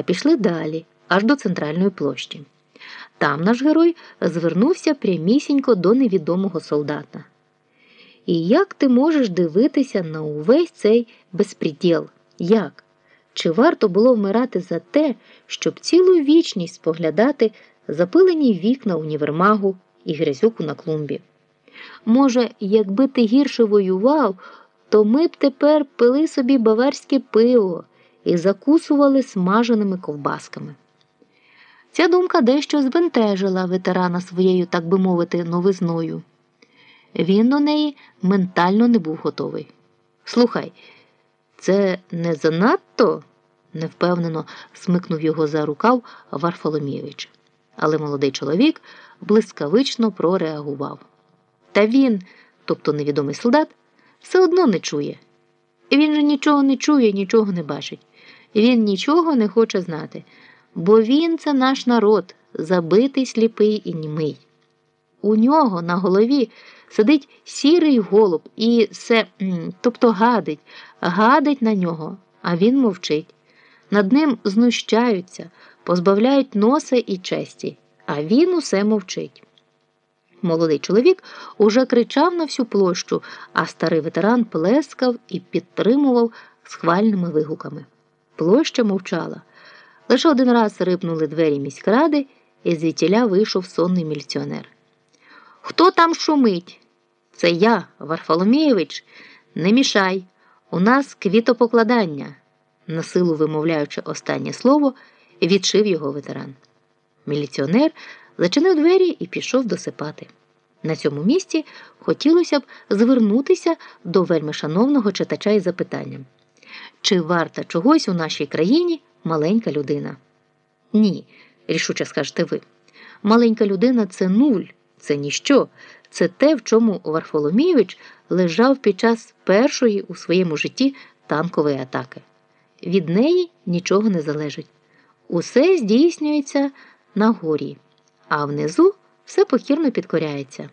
а пішли далі, аж до центральної площі. Там наш герой звернувся прямісінько до невідомого солдата. І як ти можеш дивитися на увесь цей безпреділ? Як? Чи варто було вмирати за те, щоб цілу вічність споглядати запилені вікна універмагу і грязюку на клумбі? Може, якби ти гірше воював, то ми б тепер пили собі баварське пиво і закусували смаженими ковбасками. Ця думка дещо збентежила ветерана своєю, так би мовити, новизною. Він до неї ментально не був готовий. Слухай, це не занадто? невпевнено смикнув його за рукав Варфоломійович. Але молодий чоловік блискавично прореагував. Та він, тобто невідомий солдат, все одно не чує. Він же нічого не чує, нічого не бачить. Він нічого не хоче знати, бо він це наш народ, забитий сліпий і німий. У нього на голові сидить сірий голуб і все, тобто гадить, гадить на нього, а він мовчить. Над ним знущаються, позбавляють носа і честі, а він усе мовчить. Молодий чоловік уже кричав на всю площу, а старий ветеран плескав і підтримував схвальними вигуками. Площа мовчала. Лише один раз рипнули двері міськради, і звідтіля вийшов сонний міліціонер. Хто там шумить? Це я, Варфоломєєвич. Не мішай. У нас квітопокладання, насилу вимовляючи останнє слово, відшив його ветеран. Міліціонер зачинив двері і пішов досипати. На цьому місці хотілося б звернутися до вельми шановного читача із запитанням: чи варта чогось у нашій країні маленька людина? Ні, рішуче скажете ви. Маленька людина це нуль, це ніщо, це те, в чому Варфоломійович лежав під час першої у своєму житті танкової атаки. Від неї нічого не залежить. Усе здійснюється на горі а внизу все покірно підкоряється.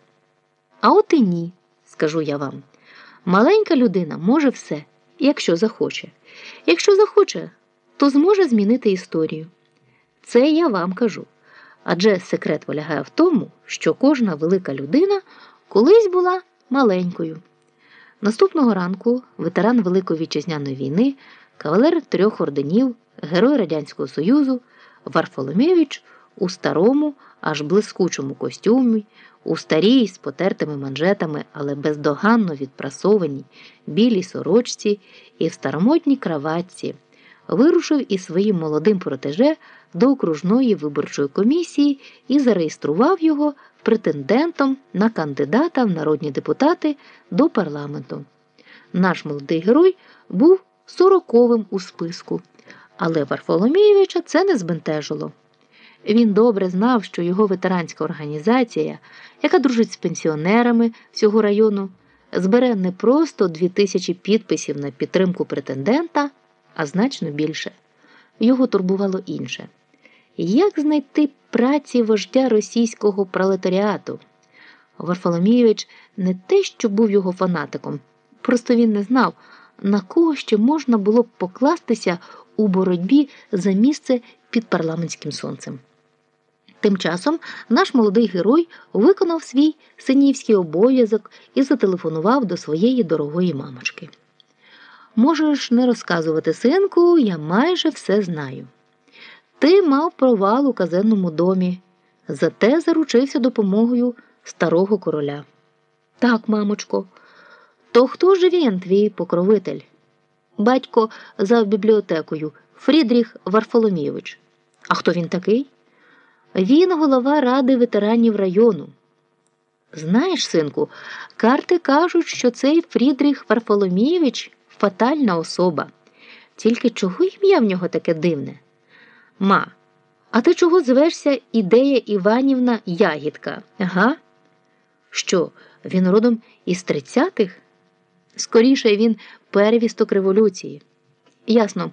А от і ні, скажу я вам. Маленька людина може все, якщо захоче. Якщо захоче, то зможе змінити історію. Це я вам кажу. Адже секрет полягає в тому, що кожна велика людина колись була маленькою. Наступного ранку ветеран Великої вітчизняної війни, кавалер трьох орденів, герой Радянського Союзу Варфоломєвич у старому, аж блискучому костюмі, у старій з потертими манжетами, але бездоганно відпрасованій білій сорочці і в старомодній краватці, вирушив із своїм молодим протеже до окружної виборчої комісії і зареєстрував його претендентом на кандидата в народні депутати до парламенту. Наш молодий герой був сороковим у списку, але Варфоломійовича це не збентежило. Він добре знав, що його ветеранська організація, яка дружить з пенсіонерами всього району, збере не просто дві тисячі підписів на підтримку претендента, а значно більше. Його турбувало інше. Як знайти праці вождя російського пролетаріату? Варфоломійович не те, що був його фанатиком, просто він не знав, на кого ще можна було б покластися у боротьбі за місце під парламентським сонцем. Тим часом наш молодий герой виконав свій синівський обов'язок і зателефонував до своєї дорогої мамочки. Можеш не розказувати, синку, я майже все знаю. Ти мав провал у казенному домі, зате заручився допомогою старого короля. Так, мамочко, то хто ж він, твій покровитель? Батько за бібліотекою Фрідріх Варфоломійович. А хто він такий? Він голова ради ветеранів району. Знаєш, синку, карти кажуть, що цей Фрідріх Варфоломійович фатальна особа. Тільки чого ім'я в нього таке дивне? Ма, а ти чого звешся ідея Іванівна Ягідка? Ага? Що, він родом із тридцятих? Скоріше він первісток революції. Ясно.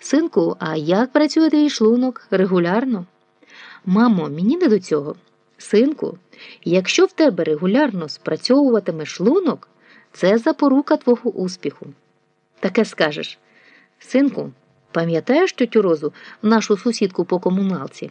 Синку, а як працює твій шлунок регулярно? Мамо, мені не до цього. Синку, якщо в тебе регулярно спрацьовуватиме шлунок, це запорука твого успіху. Таке скажеш, синку, Пам'ятаєш тетю Розу, нашу сусідку по комуналці?